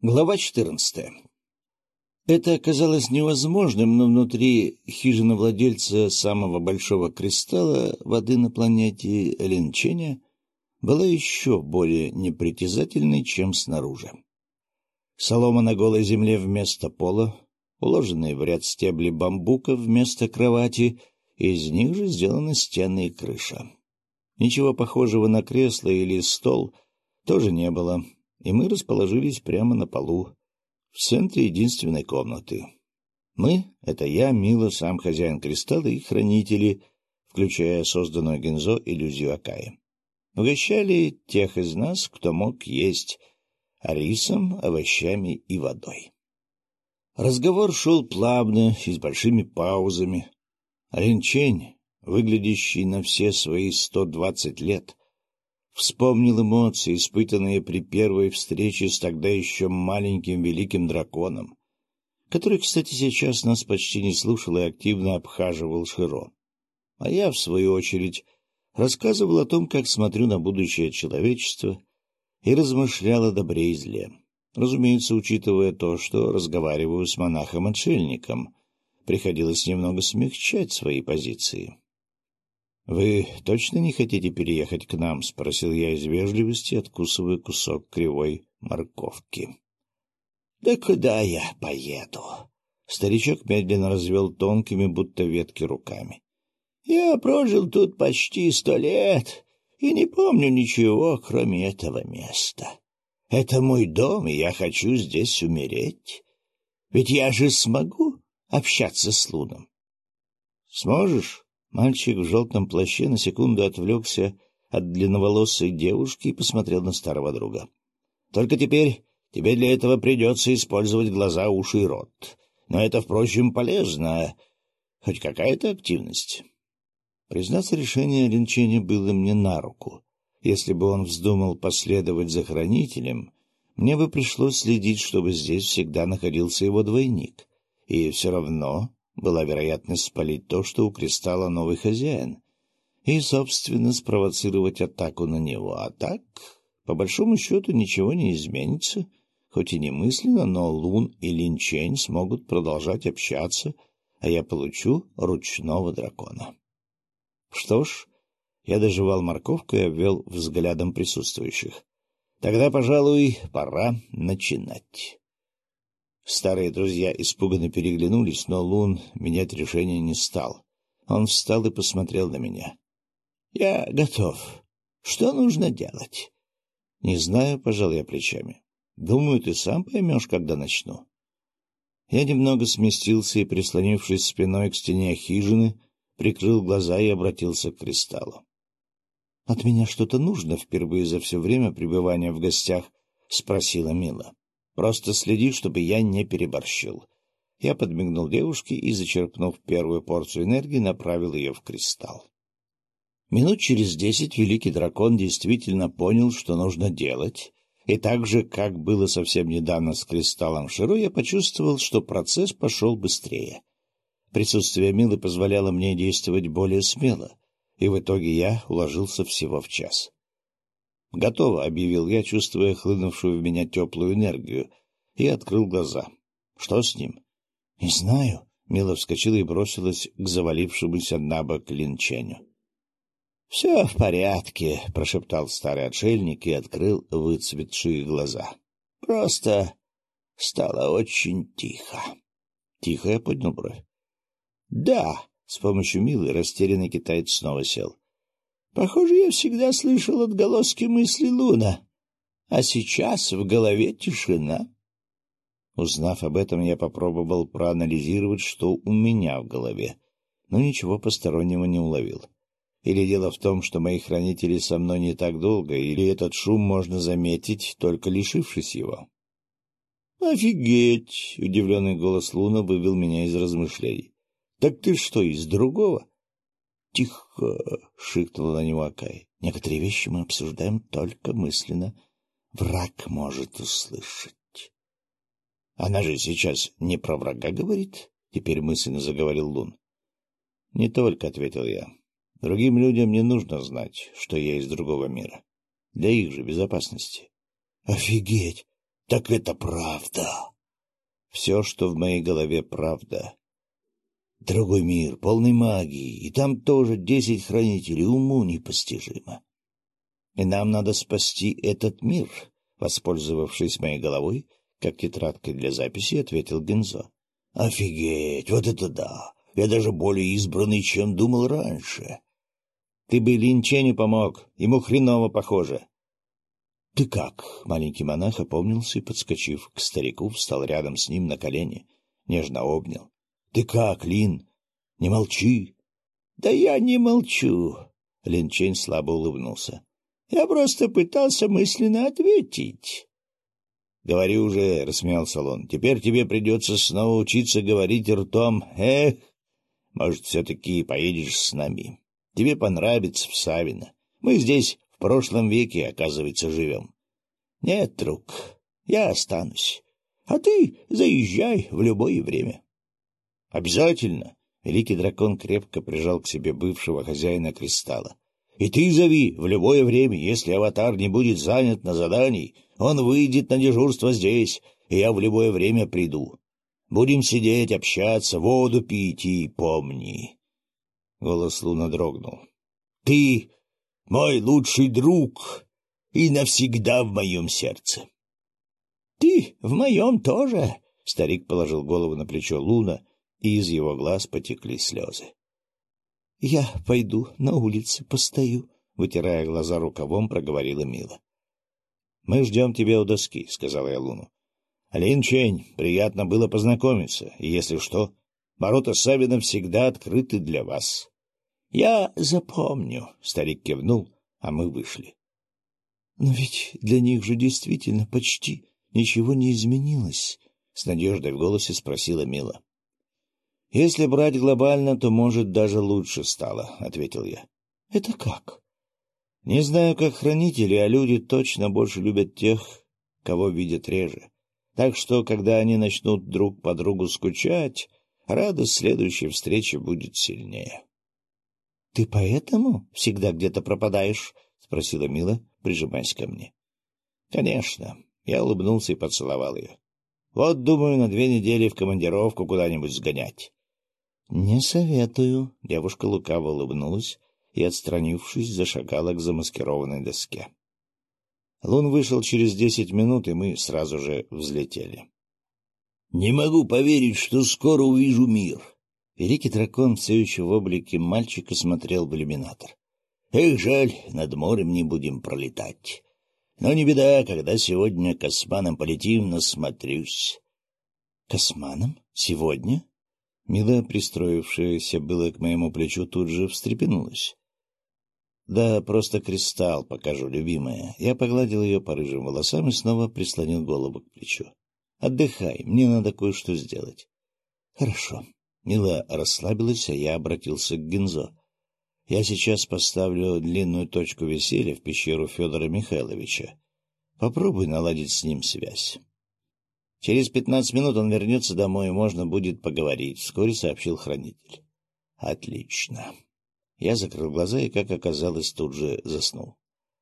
Глава 14. Это оказалось невозможным, но внутри хижины владельца самого большого кристалла воды на планете Ленченя была еще более непритязательной, чем снаружи. Солома на голой земле вместо пола, уложенные в ряд стебли бамбука вместо кровати, из них же сделаны стены и крыша. Ничего похожего на кресло или стол тоже не было — и мы расположились прямо на полу, в центре единственной комнаты. Мы — это я, Мила, сам хозяин кристалла и хранители, включая созданную Гензо иллюзию Акаи. Угощали тех из нас, кто мог есть рисом, овощами и водой. Разговор шел плавно и с большими паузами. Ренчень, выглядящий на все свои сто двадцать лет, Вспомнил эмоции, испытанные при первой встрече с тогда еще маленьким великим драконом, который, кстати, сейчас нас почти не слушал и активно обхаживал Широ. А я, в свою очередь, рассказывал о том, как смотрю на будущее человечества и размышлял о добре и зле. Разумеется, учитывая то, что разговариваю с монахом-отшельником, приходилось немного смягчать свои позиции. — Вы точно не хотите переехать к нам? — спросил я из вежливости, откусывая кусок кривой морковки. — Да куда я поеду? Старичок медленно развел тонкими, будто ветки, руками. — Я прожил тут почти сто лет и не помню ничего, кроме этого места. Это мой дом, и я хочу здесь умереть. Ведь я же смогу общаться с Луном. — Сможешь? Мальчик в желтом плаще на секунду отвлекся от длинноволосой девушки и посмотрел на старого друга. — Только теперь тебе для этого придется использовать глаза, уши и рот. Но это, впрочем, полезно. Хоть какая-то активность. Признаться, решение Линчени было мне на руку. Если бы он вздумал последовать за хранителем, мне бы пришлось следить, чтобы здесь всегда находился его двойник. И все равно была вероятность спалить то, что у кристалла новый хозяин, и, собственно, спровоцировать атаку на него. А так, по большому счету, ничего не изменится, хоть и немысленно, но Лун и Линчень смогут продолжать общаться, а я получу ручного дракона. Что ж, я доживал морковку и обвел взглядом присутствующих. Тогда, пожалуй, пора начинать. Старые друзья испуганно переглянулись, но Лун менять решение не стал. Он встал и посмотрел на меня. — Я готов. Что нужно делать? — Не знаю, — пожал я плечами. — Думаю, ты сам поймешь, когда начну. Я немного сместился и, прислонившись спиной к стене хижины, прикрыл глаза и обратился к кристаллу. — От меня что-то нужно впервые за все время пребывания в гостях? — спросила Мила. Просто следи, чтобы я не переборщил. Я подмигнул девушке и, зачерпнув первую порцию энергии, направил ее в кристалл. Минут через десять великий дракон действительно понял, что нужно делать, и так же, как было совсем недавно с кристаллом Широ, я почувствовал, что процесс пошел быстрее. Присутствие Милы позволяло мне действовать более смело, и в итоге я уложился всего в час. — Готово, — объявил я, чувствуя хлынувшую в меня теплую энергию, и открыл глаза. — Что с ним? — Не знаю. Мила вскочила и бросилась к завалившемуся на бок линченю. — Все в порядке, — прошептал старый отшельник и открыл выцветшие глаза. — Просто стало очень тихо. Тихо я поднял бровь. — Да, — с помощью Милы растерянный китаец снова сел. Похоже, я всегда слышал отголоски мысли Луна, а сейчас в голове тишина. Узнав об этом, я попробовал проанализировать, что у меня в голове, но ничего постороннего не уловил. Или дело в том, что мои хранители со мной не так долго, или этот шум можно заметить, только лишившись его. «Офигеть!» — удивленный голос Луна вывел меня из размышлений. «Так ты что, из другого?» — Тихо! — шикнул на него Акай. — Некоторые вещи мы обсуждаем только мысленно. Враг может услышать. — Она же сейчас не про врага говорит? — теперь мысленно заговорил Лун. — Не только, — ответил я. Другим людям не нужно знать, что я из другого мира. Для их же безопасности. — Офигеть! Так это правда. Все, что в моей голове, правда. Другой мир, полный магии, и там тоже десять хранителей, уму непостижимо. И нам надо спасти этот мир, воспользовавшись моей головой, как тетрадкой для записи, ответил Гензо. — Офигеть, вот это да! Я даже более избранный, чем думал раньше. Ты бы Линче не помог, ему хреново похоже. — Ты как? — маленький монах опомнился и, подскочив к старику, встал рядом с ним на колени, нежно обнял. — Ты как, Лин? Не молчи. — Да я не молчу, — Лин Чень слабо улыбнулся. — Я просто пытался мысленно ответить. — Говори уже, — рассмеялся он, — теперь тебе придется снова учиться говорить ртом. Эх, может, все-таки поедешь с нами. Тебе понравится в Савино. Мы здесь в прошлом веке, оказывается, живем. Нет, друг, я останусь. А ты заезжай в любое время. — Обязательно. Великий дракон крепко прижал к себе бывшего хозяина кристалла. — И ты зови в любое время, если аватар не будет занят на задании, он выйдет на дежурство здесь, и я в любое время приду. Будем сидеть, общаться, воду пить и помни. Голос Луна дрогнул. — Ты мой лучший друг и навсегда в моем сердце. — Ты в моем тоже, — старик положил голову на плечо Луна, и из его глаз потекли слезы. — Я пойду на улице постою, — вытирая глаза рукавом, проговорила Мила. — Мы ждем тебя у доски, — сказала я Луну. Лин Чень, приятно было познакомиться, и, если что, ворота Савина всегда открыты для вас. — Я запомню, — старик кивнул, а мы вышли. — Но ведь для них же действительно почти ничего не изменилось, — с надеждой в голосе спросила Мила. — Если брать глобально, то, может, даже лучше стало, — ответил я. — Это как? — Не знаю, как хранители, а люди точно больше любят тех, кого видят реже. Так что, когда они начнут друг по другу скучать, радость следующей встречи будет сильнее. — Ты поэтому всегда где-то пропадаешь? — спросила Мила, прижимаясь ко мне. — Конечно. Я улыбнулся и поцеловал ее. — Вот, думаю, на две недели в командировку куда-нибудь сгонять. — Не советую. Девушка лукаво улыбнулась и, отстранившись, зашагала к замаскированной доске. Лун вышел через десять минут, и мы сразу же взлетели. — Не могу поверить, что скоро увижу мир. Великий дракон все еще в облике мальчика смотрел в иллюминатор. — Эх, жаль, над морем не будем пролетать. Но не беда, когда сегодня косманом полетим, насмотрюсь. — Косманом? Сегодня? Мила, пристроившаяся было к моему плечу, тут же встрепенулась. Да, просто кристалл покажу, любимая. Я погладил ее по рыжим волосам и снова прислонил голову к плечу. Отдыхай, мне надо кое-что сделать. Хорошо. Мила расслабилась, а я обратился к Гензо. Я сейчас поставлю длинную точку веселья в пещеру Федора Михайловича. Попробуй наладить с ним связь. Через пятнадцать минут он вернется домой, и можно будет поговорить, — вскоре сообщил хранитель. — Отлично. Я закрыл глаза и, как оказалось, тут же заснул.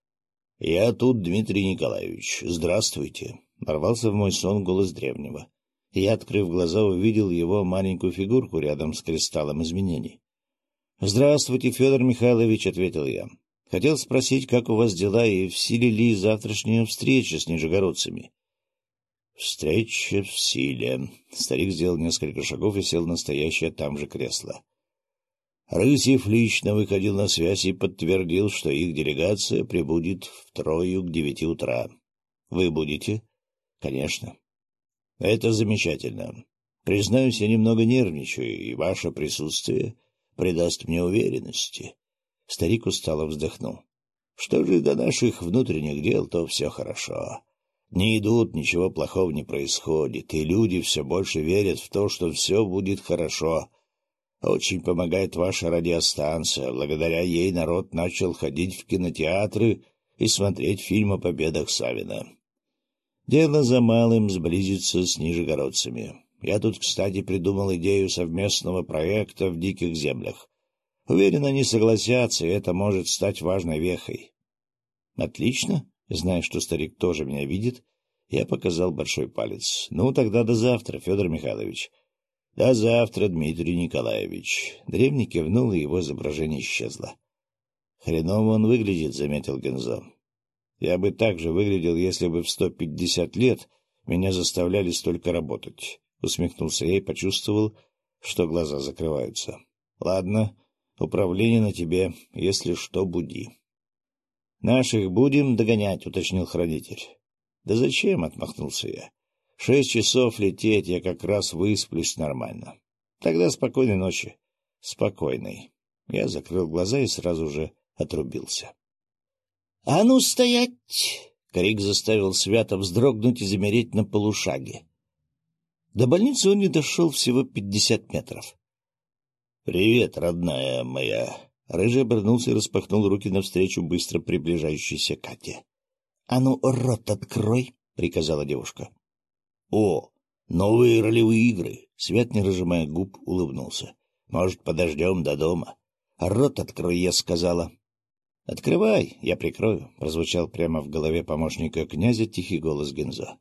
— Я тут, Дмитрий Николаевич. Здравствуйте. Ворвался в мой сон голос древнего. Я, открыв глаза, увидел его маленькую фигурку рядом с кристаллом изменений. — Здравствуйте, Федор Михайлович, — ответил я. — Хотел спросить, как у вас дела и в силе ли завтрашняя встреча с нижегородцами? — Встреча в силе. Старик сделал несколько шагов и сел в настоящее там же кресло. — Рысев лично выходил на связь и подтвердил, что их делегация прибудет в Трою к девяти утра. Вы будете? Конечно. Это замечательно. Признаюсь, я немного нервничаю, и ваше присутствие придаст мне уверенности. Старик устало вздохнул. Что же до наших внутренних дел, то все хорошо. Не идут, ничего плохого не происходит, и люди все больше верят в то, что все будет хорошо, очень помогает ваша радиостанция. Благодаря ей народ начал ходить в кинотеатры и смотреть фильм о победах Савина. Дело за малым сблизиться с нижегородцами. Я тут, кстати, придумал идею совместного проекта в диких землях. Уверен, они согласятся, и это может стать важной вехой. Отлично. Зная, что старик тоже меня видит, Я показал большой палец. «Ну, тогда до завтра, Федор Михайлович». «До завтра, Дмитрий Николаевич». Древний кивнул, и его изображение исчезло. «Хреново он выглядит», — заметил Гензо. «Я бы так же выглядел, если бы в сто пятьдесят лет меня заставляли столько работать», — усмехнулся я и почувствовал, что глаза закрываются. «Ладно, управление на тебе, если что, буди». «Наших будем догонять», — уточнил хранитель. — Да зачем? — отмахнулся я. — Шесть часов лететь, я как раз высплюсь нормально. Тогда спокойной ночи. Спокойной. Я закрыл глаза и сразу же отрубился. — А ну стоять! — Крик заставил Свято вздрогнуть и замереть на полушаге. До больницы он не дошел всего пятьдесят метров. — Привет, родная моя! Рыжий обернулся и распахнул руки навстречу быстро приближающейся Кате. — А ну, рот открой, — приказала девушка. — О, новые ролевые игры! — Свет, не разжимая губ, улыбнулся. — Может, подождем до дома? — Рот открой, я сказала. — Открывай, я прикрою, — прозвучал прямо в голове помощника князя тихий голос Гензо.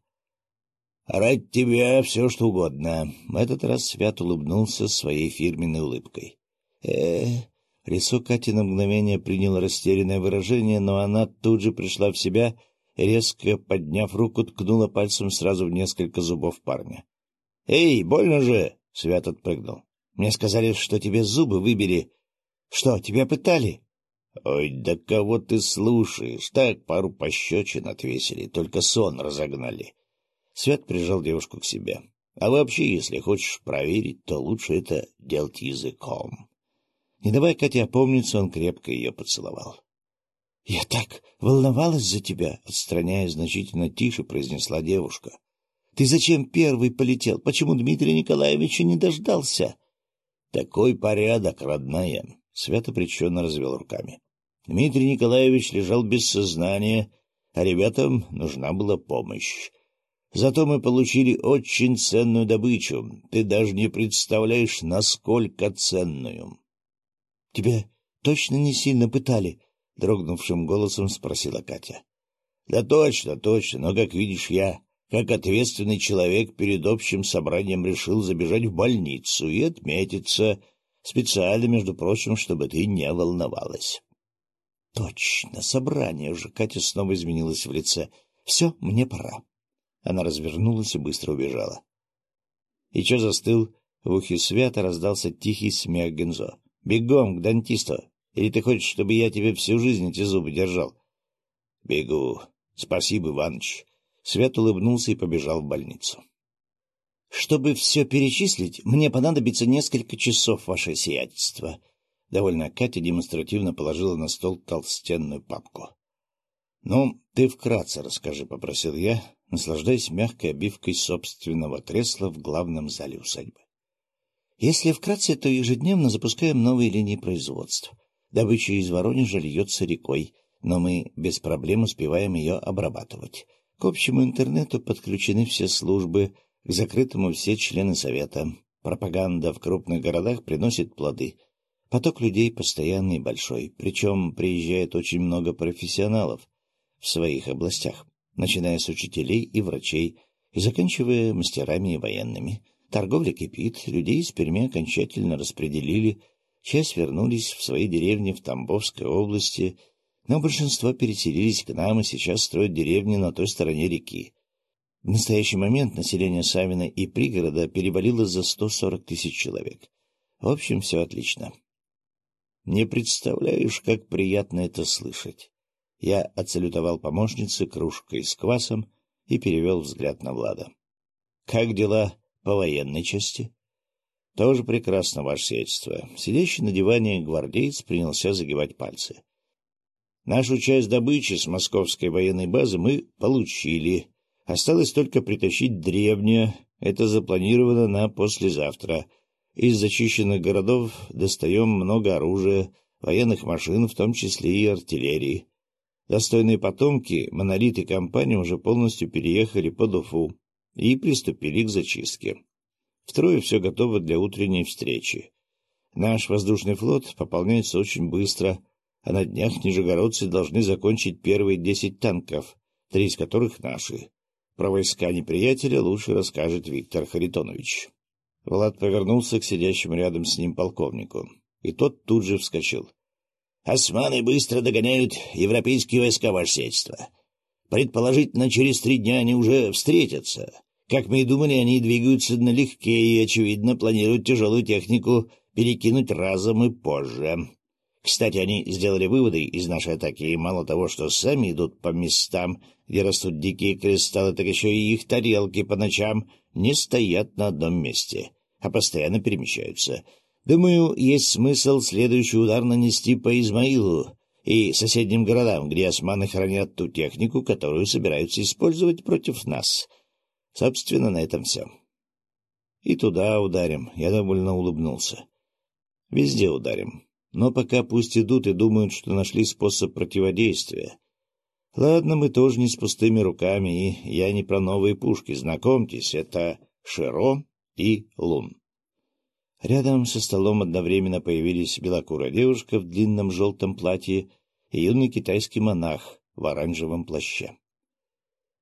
— Ради тебя все, что угодно. В этот раз Свят улыбнулся своей фирменной улыбкой. э Лицо Кати на мгновение приняло растерянное выражение, но она тут же пришла в себя резко подняв руку, ткнула пальцем сразу в несколько зубов парня. — Эй, больно же! — Свят отпрыгнул. — Мне сказали, что тебе зубы выбили. Что, тебя пытали? — Ой, да кого ты слушаешь? Так пару пощечин отвесили, только сон разогнали. Свят прижал девушку к себе. А вообще, если хочешь проверить, то лучше это делать языком. Не давая Кате опомниться, он крепко ее поцеловал. — Я так волновалась за тебя, — отстраняя значительно тише, произнесла девушка. — Ты зачем первый полетел? Почему Дмитрия Николаевича не дождался? — Такой порядок, родная, — свято приченно развел руками. Дмитрий Николаевич лежал без сознания, а ребятам нужна была помощь. Зато мы получили очень ценную добычу. Ты даже не представляешь, насколько ценную. — Тебя точно не сильно пытали? — дрогнувшим голосом спросила Катя. — Да точно, точно, но, как видишь, я, как ответственный человек, перед общим собранием решил забежать в больницу и отметиться, специально, между прочим, чтобы ты не волновалась. — Точно, собрание уже. Катя снова изменилась в лице. — Все, мне пора. Она развернулась и быстро убежала. И что застыл? В ухе свято раздался тихий смех Гензо. — Бегом к дантисту! Или ты хочешь, чтобы я тебе всю жизнь эти зубы держал? — Бегу. Спасибо, Иваныч. Свет улыбнулся и побежал в больницу. — Чтобы все перечислить, мне понадобится несколько часов, ваше сиятельство. Довольно Катя демонстративно положила на стол толстенную папку. — Ну, ты вкратце расскажи, — попросил я, наслаждаясь мягкой обивкой собственного кресла в главном зале усадьбы. Если вкратце, то ежедневно запускаем новые линии производства. Добыча из Воронежа льется рекой, но мы без проблем успеваем ее обрабатывать. К общему интернету подключены все службы, к закрытому все члены совета. Пропаганда в крупных городах приносит плоды. Поток людей постоянный и большой, причем приезжает очень много профессионалов в своих областях, начиная с учителей и врачей и заканчивая мастерами и военными. Торговля кипит, людей из Перми окончательно распределили – Часть вернулись в свои деревни в Тамбовской области, но большинство переселились к нам и сейчас строят деревни на той стороне реки. В настоящий момент население Савина и пригорода перевалило за 140 тысяч человек. В общем, все отлично. Не представляешь, как приятно это слышать. Я отсалютовал помощнице кружкой с квасом и перевел взгляд на Влада. — Как дела по военной части? — Тоже прекрасно, ваше сельство. Сидящий на диване гвардеец принялся загибать пальцы. Нашу часть добычи с московской военной базы мы получили. Осталось только притащить древнее. Это запланировано на послезавтра. Из зачищенных городов достаем много оружия, военных машин, в том числе и артиллерии. Достойные потомки, монолит и компания уже полностью переехали под Уфу и приступили к зачистке. Втрое все готово для утренней встречи. Наш воздушный флот пополняется очень быстро, а на днях нижегородцы должны закончить первые десять танков, три из которых наши. Про войска неприятеля лучше расскажет Виктор Харитонович. Влад повернулся к сидящему рядом с ним полковнику, и тот тут же вскочил. — Османы быстро догоняют европейские войска, ваше сельство. Предположительно, через три дня они уже встретятся. Как мы и думали, они двигаются налегке и, очевидно, планируют тяжелую технику перекинуть разом и позже. Кстати, они сделали выводы из нашей атаки, и мало того, что сами идут по местам, где растут дикие кристаллы, так еще и их тарелки по ночам не стоят на одном месте, а постоянно перемещаются. Думаю, есть смысл следующий удар нанести по Измаилу и соседним городам, где османы хранят ту технику, которую собираются использовать против нас. Собственно, на этом все. И туда ударим. Я довольно улыбнулся. Везде ударим. Но пока пусть идут и думают, что нашли способ противодействия. Ладно, мы тоже не с пустыми руками, и я не про новые пушки. Знакомьтесь, это Широ и Лун. Рядом со столом одновременно появились белокурая девушка в длинном желтом платье и юный китайский монах в оранжевом плаще.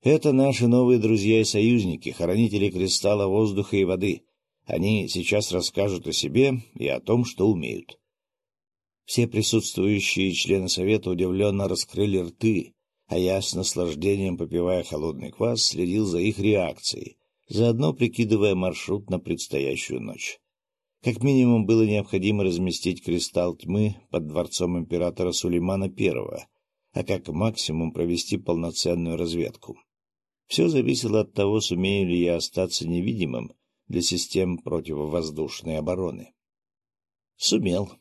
Это наши новые друзья и союзники, хранители кристалла воздуха и воды. Они сейчас расскажут о себе и о том, что умеют. Все присутствующие члены совета удивленно раскрыли рты, а я с наслаждением, попивая холодный квас, следил за их реакцией, заодно прикидывая маршрут на предстоящую ночь. Как минимум было необходимо разместить кристалл тьмы под дворцом императора Сулеймана I, а как максимум провести полноценную разведку. Все зависело от того, сумею ли я остаться невидимым для систем противовоздушной обороны. Сумел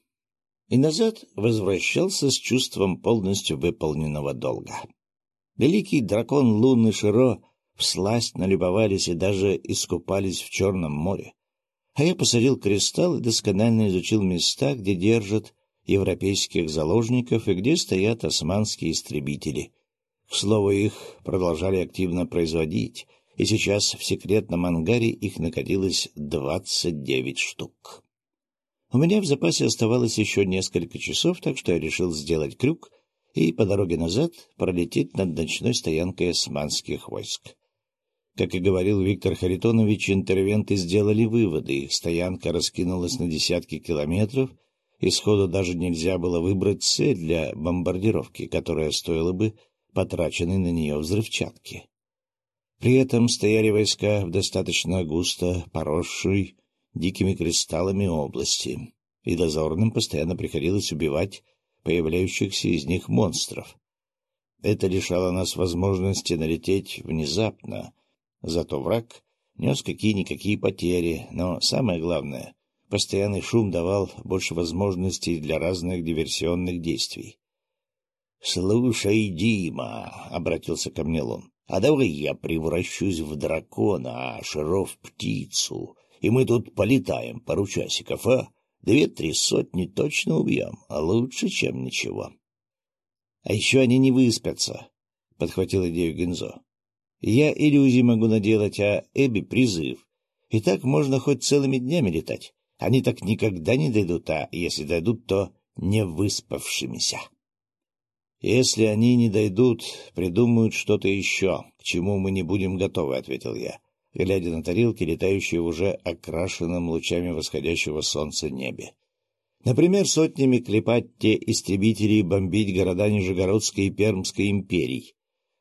и назад возвращался с чувством полностью выполненного долга. Великий дракон Луны Широ всласть налюбовались и даже искупались в Черном море. А я посадил кристалл и досконально изучил места, где держат европейских заложников и где стоят османские истребители. К слову, их продолжали активно производить, и сейчас в секретном ангаре их находилось двадцать девять штук. У меня в запасе оставалось еще несколько часов, так что я решил сделать крюк и по дороге назад пролететь над ночной стоянкой османских войск. Как и говорил Виктор Харитонович, интервенты сделали выводы, их стоянка раскинулась на десятки километров, и сходу даже нельзя было выбрать цель для бомбардировки, которая стоила бы потраченной на нее взрывчатки. При этом стояли войска в достаточно густо поросшей дикими кристаллами области, и дозорным постоянно приходилось убивать появляющихся из них монстров. Это лишало нас возможности налететь внезапно, зато враг нес какие-никакие потери, но самое главное, постоянный шум давал больше возможностей для разных диверсионных действий. — Слушай, Дима, — обратился ко мне Лун, — а давай я превращусь в дракона, а Шаров — птицу, и мы тут полетаем пару часиков, а? Две-три сотни точно убьем, а лучше, чем ничего. — А еще они не выспятся, — подхватил идею Гензо. — Я иллюзии могу наделать, а Эбби — призыв. И так можно хоть целыми днями летать. Они так никогда не дойдут, а если дойдут, то не выспавшимися. Если они не дойдут, придумают что-то еще, к чему мы не будем готовы, — ответил я глядя на тарелки, летающие в уже окрашенном лучами восходящего солнца небе. Например, сотнями клепать те истребители и бомбить города Нижегородской и Пермской империй.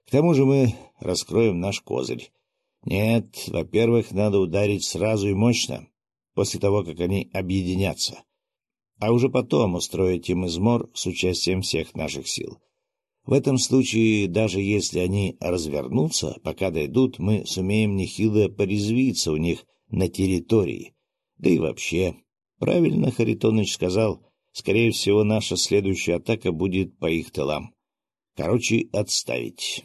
К тому же мы раскроем наш козырь. Нет, во-первых, надо ударить сразу и мощно, после того, как они объединятся, а уже потом устроить им измор с участием всех наших сил. В этом случае, даже если они развернутся, пока дойдут, мы сумеем нехило порезвиться у них на территории. Да и вообще, правильно Харитоныч сказал, скорее всего, наша следующая атака будет по их тылам. Короче, отставить.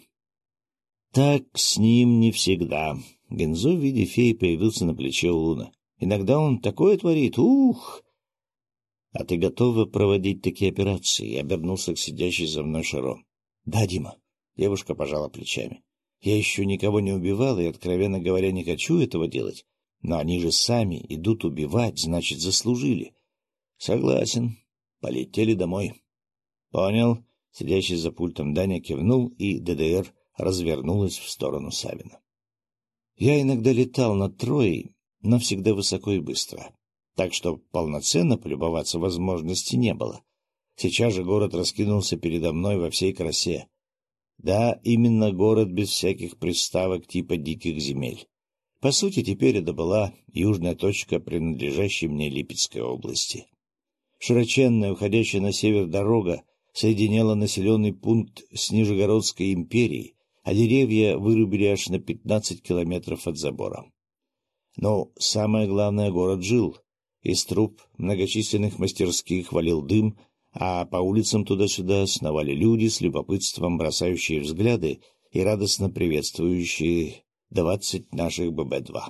Так с ним не всегда. Гензо в виде феи появился на плече у Луна. Иногда он такое творит, ух! — А ты готова проводить такие операции? — обернулся к сидящей за мной Шаро. — Да, Дима. Девушка пожала плечами. — Я еще никого не убивала и, откровенно говоря, не хочу этого делать. Но они же сами идут убивать, значит, заслужили. — Согласен. Полетели домой. — Понял. Сидящий за пультом Даня кивнул, и ДДР развернулась в сторону Савина. Я иногда летал над Троей, но всегда высоко и быстро, так что полноценно полюбоваться возможности не было. Сейчас же город раскинулся передо мной во всей красе. Да, именно город без всяких приставок типа диких земель. По сути, теперь это была южная точка, принадлежащей мне Липецкой области. Широченная, уходящая на север дорога соединяла населенный пункт с Нижегородской империей, а деревья вырубили аж на пятнадцать километров от забора. Но самое главное, город жил. Из труб многочисленных мастерских валил дым, а по улицам туда-сюда сновали люди с любопытством бросающие взгляды и радостно приветствующие двадцать наших ББ-2.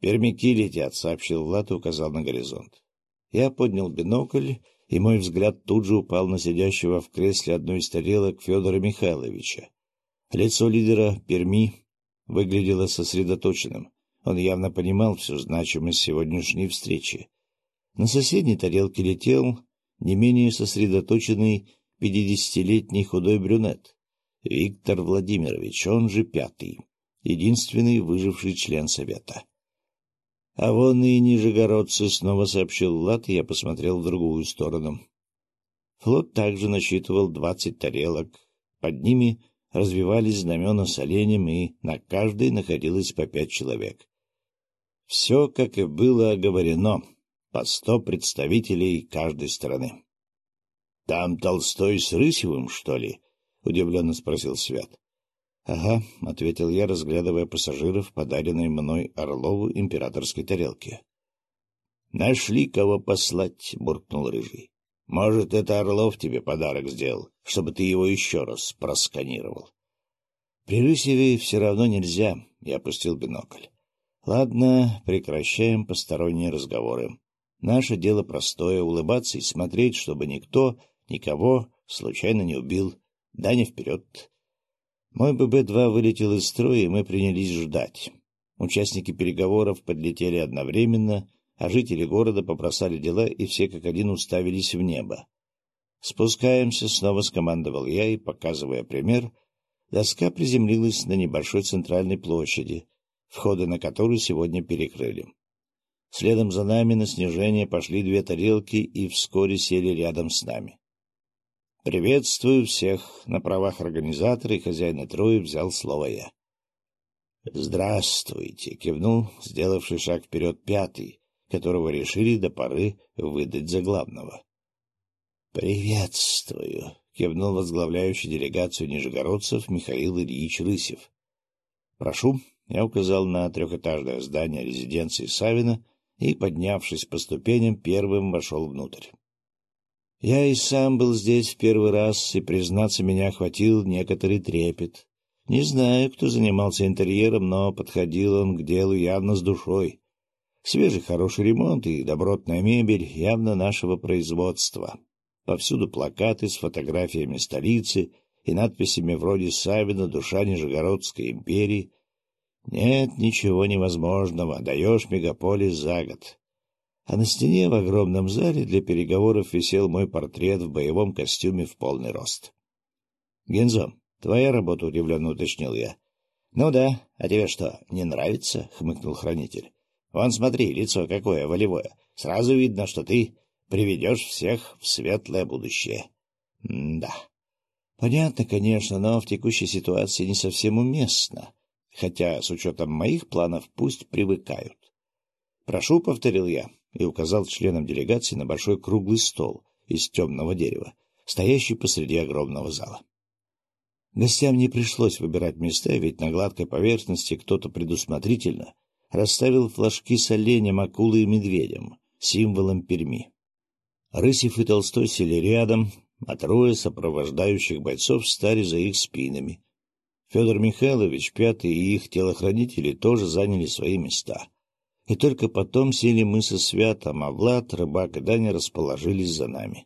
«Пермяки летят», — сообщил Влад и указал на горизонт. Я поднял бинокль, и мой взгляд тут же упал на сидящего в кресле одной из тарелок Федора Михайловича. Лицо лидера Перми выглядело сосредоточенным. Он явно понимал всю значимость сегодняшней встречи. На соседней тарелке летел не менее сосредоточенный пятидесятилетний худой брюнет. Виктор Владимирович, он же пятый, единственный выживший член совета. А вон и нижегородцы, снова сообщил Влад, и я посмотрел в другую сторону. Флот также насчитывал двадцать тарелок. Под ними развивались знамена с оленем, и на каждой находилось по пять человек. Все, как и было оговорено, по сто представителей каждой стороны. — Там Толстой с Рысевым, что ли? — удивленно спросил Свят. — Ага, — ответил я, разглядывая пассажиров, подаренной мной Орлову императорской тарелки. — Нашли кого послать, — буркнул Рыжий. — Может, это Орлов тебе подарок сделал, чтобы ты его еще раз просканировал. — При Рысеве все равно нельзя, — я опустил бинокль. — Ладно, прекращаем посторонние разговоры. Наше дело простое — улыбаться и смотреть, чтобы никто, никого случайно не убил. Да не вперед. Мой ББ-2 вылетел из строя, и мы принялись ждать. Участники переговоров подлетели одновременно, а жители города побросали дела, и все как один уставились в небо. «Спускаемся», — снова скомандовал я, и, показывая пример, доска приземлилась на небольшой центральной площади, входы на которую сегодня перекрыли. Следом за нами на снижение пошли две тарелки и вскоре сели рядом с нами. «Приветствую всех!» — на правах организатора и хозяина Трои взял слово я. «Здравствуйте!» — кивнул, сделавший шаг вперед пятый, которого решили до поры выдать за главного. «Приветствую!» — кивнул возглавляющий делегацию нижегородцев Михаил Ильич Рысев. «Прошу!» — я указал на трехэтажное здание резиденции Савина и, поднявшись по ступеням, первым вошел внутрь. Я и сам был здесь в первый раз, и, признаться, меня охватил некоторый трепет. Не знаю, кто занимался интерьером, но подходил он к делу явно с душой. Свежий хороший ремонт и добротная мебель явно нашего производства. Повсюду плакаты с фотографиями столицы и надписями вроде «Савина, душа Нижегородской империи», нет ничего невозможного, даешь мегаполис за год. А на стене в огромном зале для переговоров висел мой портрет в боевом костюме в полный рост. — Гензо, твоя работа, — удивленно уточнил я. — Ну да, а тебе что, не нравится? — хмыкнул хранитель. — Вон смотри, лицо какое волевое. Сразу видно, что ты приведешь всех в светлое будущее. — Да. — Понятно, конечно, но в текущей ситуации не совсем уместно хотя с учетом моих планов пусть привыкают. «Прошу», — повторил я и указал членам делегации на большой круглый стол из темного дерева, стоящий посреди огромного зала. Гостям не пришлось выбирать места, ведь на гладкой поверхности кто-то предусмотрительно расставил флажки с оленем, акулой и медведем, символом Перми. Рысев и Толстой сели рядом, а трое сопровождающих бойцов стали за их спинами, Федор Михайлович, Пятый и их телохранители тоже заняли свои места. И только потом сели мы со Святом, а Влад, Рыбак и Даня расположились за нами.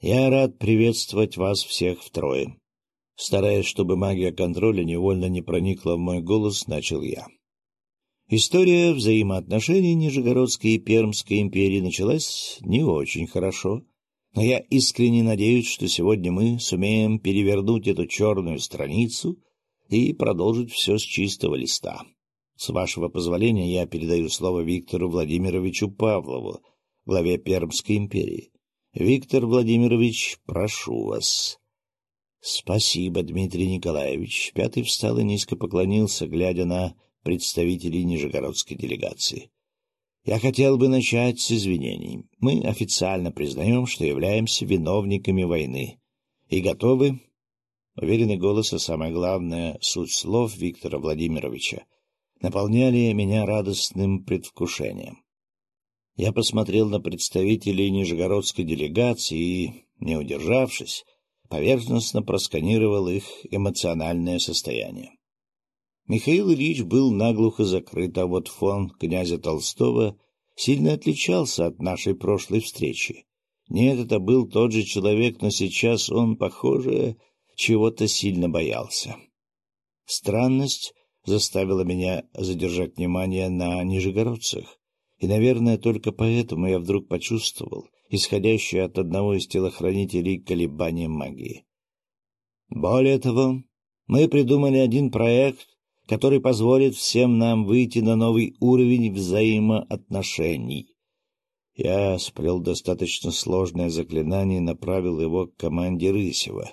Я рад приветствовать вас всех втрое. Стараясь, чтобы магия контроля невольно не проникла в мой голос, начал я. История взаимоотношений Нижегородской и Пермской империи началась не очень хорошо, но я искренне надеюсь, что сегодня мы сумеем перевернуть эту черную страницу и продолжить все с чистого листа. С вашего позволения я передаю слово Виктору Владимировичу Павлову, главе Пермской империи. Виктор Владимирович, прошу вас. — Спасибо, Дмитрий Николаевич. Пятый встал и низко поклонился, глядя на представителей Нижегородской делегации. Я хотел бы начать с извинений. Мы официально признаем, что являемся виновниками войны и готовы... Уверенный голос, а самое главное, суть слов Виктора Владимировича, наполняли меня радостным предвкушением. Я посмотрел на представителей нижегородской делегации и, не удержавшись, поверхностно просканировал их эмоциональное состояние. Михаил Ильич был наглухо закрыт, а вот фон князя Толстого сильно отличался от нашей прошлой встречи. Нет, это был тот же человек, но сейчас он, похоже, чего-то сильно боялся. Странность заставила меня задержать внимание на нижегородцах, и, наверное, только поэтому я вдруг почувствовал исходящее от одного из телохранителей колебание магии. Более того, мы придумали один проект, который позволит всем нам выйти на новый уровень взаимоотношений. Я сплел достаточно сложное заклинание и направил его к команде Рысева.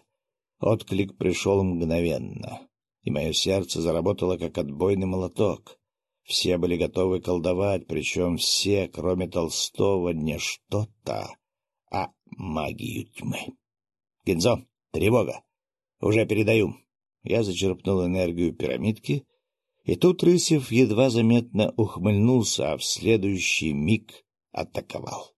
Отклик пришел мгновенно, и мое сердце заработало, как отбойный молоток. Все были готовы колдовать, причем все, кроме Толстого, не что-то, а магию тьмы. — Гензо, тревога! Уже передаю! Я зачерпнул энергию пирамидки, и тут Рысев едва заметно ухмыльнулся, а в следующий миг атаковал.